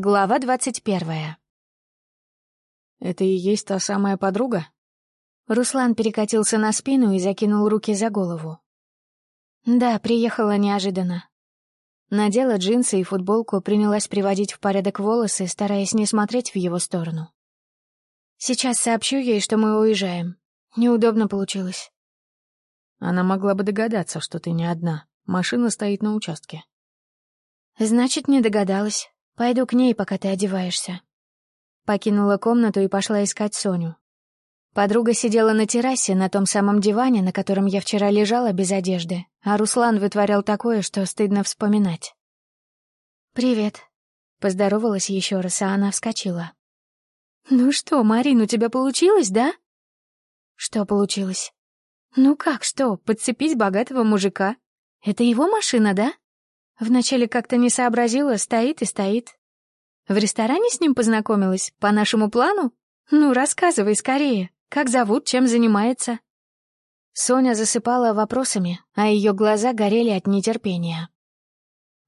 Глава двадцать первая. «Это и есть та самая подруга?» Руслан перекатился на спину и закинул руки за голову. Да, приехала неожиданно. Надела джинсы и футболку, принялась приводить в порядок волосы, стараясь не смотреть в его сторону. Сейчас сообщу ей, что мы уезжаем. Неудобно получилось. Она могла бы догадаться, что ты не одна. Машина стоит на участке. Значит, не догадалась. Пойду к ней, пока ты одеваешься. Покинула комнату и пошла искать Соню. Подруга сидела на террасе, на том самом диване, на котором я вчера лежала без одежды, а Руслан вытворял такое, что стыдно вспоминать. «Привет», — поздоровалась еще раз, а она вскочила. «Ну что, Марин, у тебя получилось, да?» «Что получилось?» «Ну как что, подцепить богатого мужика? Это его машина, да?» Вначале как-то не сообразила, стоит и стоит. В ресторане с ним познакомилась, по нашему плану? Ну, рассказывай скорее, как зовут, чем занимается. Соня засыпала вопросами, а ее глаза горели от нетерпения.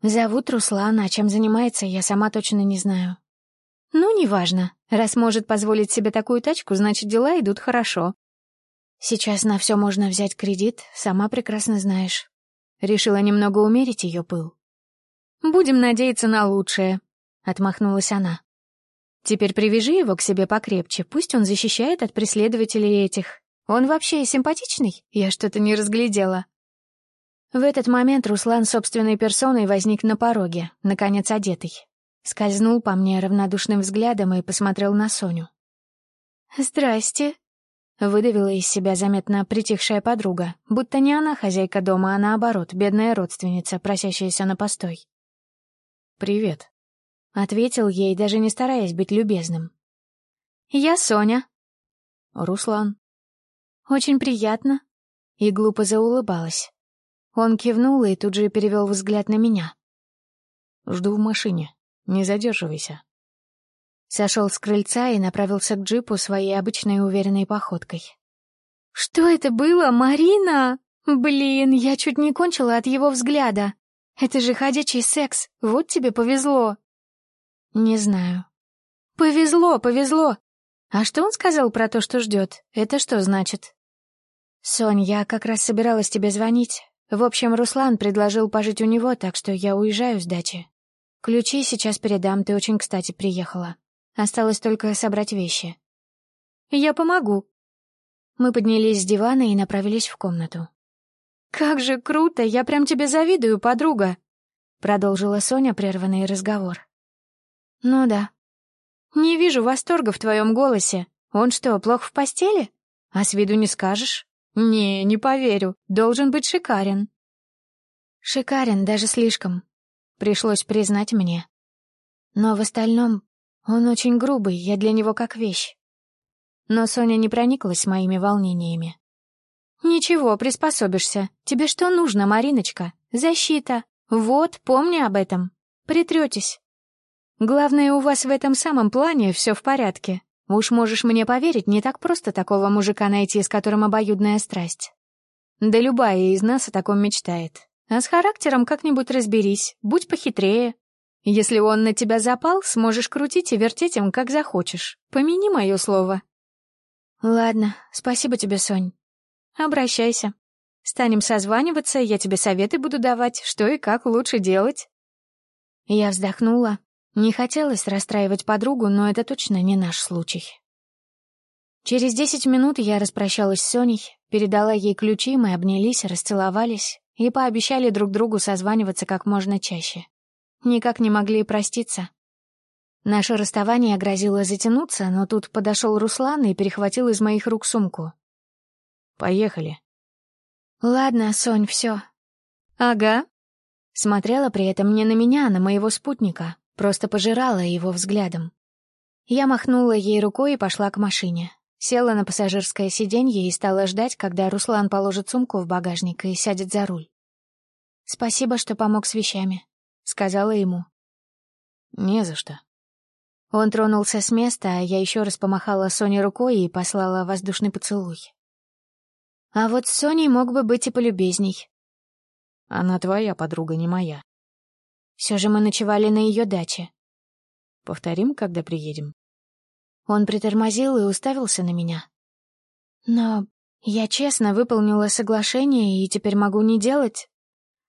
Зовут Руслана, а чем занимается, я сама точно не знаю. Ну, неважно. Раз может позволить себе такую тачку, значит, дела идут хорошо. Сейчас на все можно взять кредит, сама прекрасно знаешь. Решила немного умерить ее пыл. «Будем надеяться на лучшее», — отмахнулась она. «Теперь привяжи его к себе покрепче, пусть он защищает от преследователей этих. Он вообще симпатичный? Я что-то не разглядела». В этот момент Руслан собственной персоной возник на пороге, наконец одетый. Скользнул по мне равнодушным взглядом и посмотрел на Соню. «Здрасте», — выдавила из себя заметно притихшая подруга, будто не она хозяйка дома, а наоборот, бедная родственница, просящаяся на постой. «Привет», — ответил ей, даже не стараясь быть любезным. «Я Соня». «Руслан». «Очень приятно». И глупо заулыбалась. Он кивнул и тут же перевел взгляд на меня. «Жду в машине. Не задерживайся». Сошел с крыльца и направился к джипу своей обычной уверенной походкой. «Что это было, Марина? Блин, я чуть не кончила от его взгляда. Это же ходячий секс, вот тебе повезло. Не знаю. Повезло, повезло. А что он сказал про то, что ждет? Это что значит? Сонь, я как раз собиралась тебе звонить. В общем, Руслан предложил пожить у него, так что я уезжаю с дачи. Ключи сейчас передам, ты очень кстати приехала. Осталось только собрать вещи. Я помогу. Мы поднялись с дивана и направились в комнату. «Как же круто! Я прям тебе завидую, подруга!» Продолжила Соня прерванный разговор. «Ну да. Не вижу восторга в твоем голосе. Он что, плохо в постели? А с виду не скажешь? Не, не поверю. Должен быть шикарен». «Шикарен, даже слишком», — пришлось признать мне. «Но в остальном он очень грубый, я для него как вещь». Но Соня не прониклась моими волнениями. «Ничего, приспособишься. Тебе что нужно, Мариночка? Защита. Вот, помни об этом. Притретесь. Главное, у вас в этом самом плане все в порядке. Уж можешь мне поверить, не так просто такого мужика найти, с которым обоюдная страсть. Да любая из нас о таком мечтает. А с характером как-нибудь разберись, будь похитрее. Если он на тебя запал, сможешь крутить и вертеть им, как захочешь. Помяни мое слово. Ладно, спасибо тебе, Сонь. Обращайся. Станем созваниваться, я тебе советы буду давать, что и как лучше делать. Я вздохнула. Не хотелось расстраивать подругу, но это точно не наш случай. Через десять минут я распрощалась с Соней, передала ей ключи, мы обнялись, расцеловались и пообещали друг другу созваниваться как можно чаще. Никак не могли проститься. Наше расставание грозило затянуться, но тут подошел Руслан и перехватил из моих рук сумку. Поехали. Ладно, Сонь, все. Ага. Смотрела при этом не на меня, а на моего спутника, просто пожирала его взглядом. Я махнула ей рукой и пошла к машине. Села на пассажирское сиденье и стала ждать, когда Руслан положит сумку в багажник и сядет за руль. «Спасибо, что помог с вещами», — сказала ему. «Не за что». Он тронулся с места, а я еще раз помахала Соне рукой и послала воздушный поцелуй. А вот с Соней мог бы быть и полюбезней. Она твоя подруга, не моя. Все же мы ночевали на ее даче. Повторим, когда приедем. Он притормозил и уставился на меня. Но я честно выполнила соглашение и теперь могу не делать.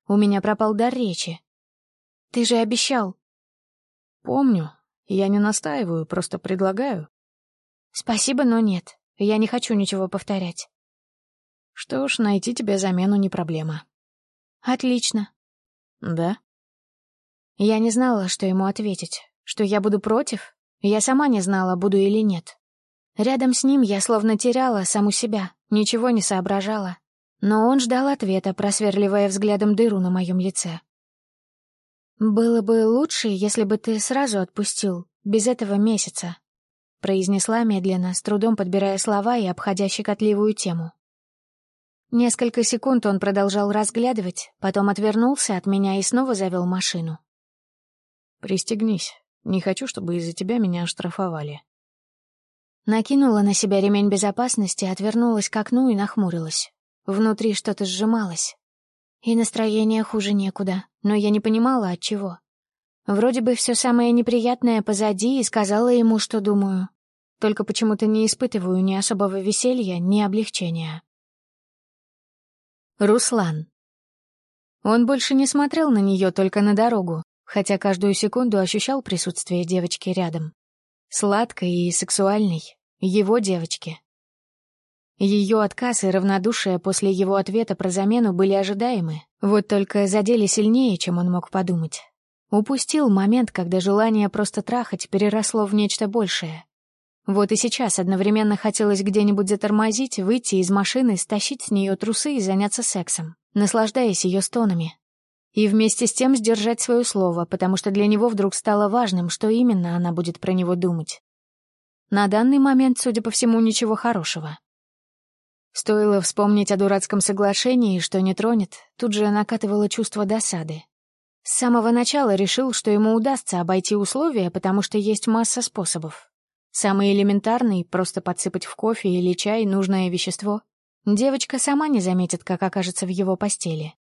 У меня пропал дар речи. Ты же обещал. Помню. Я не настаиваю, просто предлагаю. Спасибо, но нет. Я не хочу ничего повторять. Что ж, найти тебе замену не проблема. Отлично. Да? Я не знала, что ему ответить. Что я буду против? Я сама не знала, буду или нет. Рядом с ним я словно теряла саму себя, ничего не соображала. Но он ждал ответа, просверливая взглядом дыру на моем лице. «Было бы лучше, если бы ты сразу отпустил, без этого месяца», произнесла медленно, с трудом подбирая слова и обходя щекотливую тему. Несколько секунд он продолжал разглядывать, потом отвернулся от меня и снова завел машину. «Пристегнись. Не хочу, чтобы из-за тебя меня оштрафовали». Накинула на себя ремень безопасности, отвернулась к окну и нахмурилась. Внутри что-то сжималось. И настроение хуже некуда, но я не понимала, от чего. Вроде бы все самое неприятное позади и сказала ему, что думаю. Только почему-то не испытываю ни особого веселья, ни облегчения. Руслан. Он больше не смотрел на нее только на дорогу, хотя каждую секунду ощущал присутствие девочки рядом. Сладкой и сексуальной. Его девочки. Ее отказ и равнодушие после его ответа про замену были ожидаемы, вот только задели сильнее, чем он мог подумать. Упустил момент, когда желание просто трахать переросло в нечто большее. Вот и сейчас одновременно хотелось где-нибудь затормозить, выйти из машины, стащить с нее трусы и заняться сексом, наслаждаясь ее стонами. И вместе с тем сдержать свое слово, потому что для него вдруг стало важным, что именно она будет про него думать. На данный момент, судя по всему, ничего хорошего. Стоило вспомнить о дурацком соглашении, что не тронет, тут же накатывало чувство досады. С самого начала решил, что ему удастся обойти условия, потому что есть масса способов. Самый элементарный — просто подсыпать в кофе или чай нужное вещество. Девочка сама не заметит, как окажется в его постели.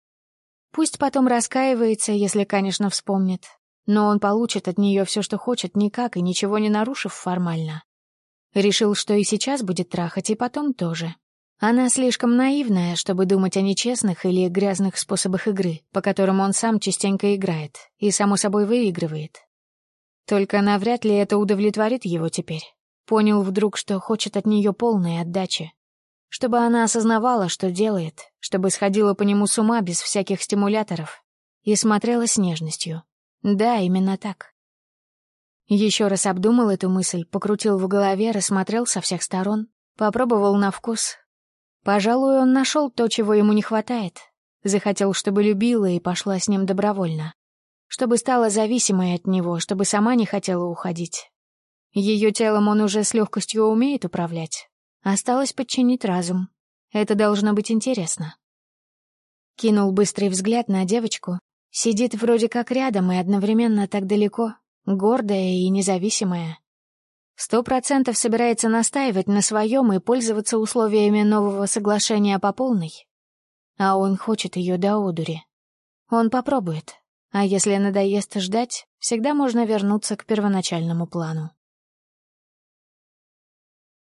Пусть потом раскаивается, если, конечно, вспомнит. Но он получит от нее все, что хочет, никак и ничего не нарушив формально. Решил, что и сейчас будет трахать, и потом тоже. Она слишком наивная, чтобы думать о нечестных или грязных способах игры, по которым он сам частенько играет и, само собой, выигрывает. Только навряд ли это удовлетворит его теперь. Понял вдруг, что хочет от нее полной отдачи. Чтобы она осознавала, что делает, чтобы сходила по нему с ума без всяких стимуляторов и смотрела с нежностью. Да, именно так. Еще раз обдумал эту мысль, покрутил в голове, рассмотрел со всех сторон, попробовал на вкус. Пожалуй, он нашел то, чего ему не хватает. Захотел, чтобы любила и пошла с ним добровольно чтобы стала зависимой от него, чтобы сама не хотела уходить. Ее телом он уже с легкостью умеет управлять. Осталось подчинить разум. Это должно быть интересно. Кинул быстрый взгляд на девочку. Сидит вроде как рядом и одновременно так далеко, гордая и независимая. Сто процентов собирается настаивать на своем и пользоваться условиями нового соглашения по полной. А он хочет ее до одури. Он попробует. А если надоест ждать, всегда можно вернуться к первоначальному плану.